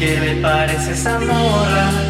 ¿Qué le parece esa morra?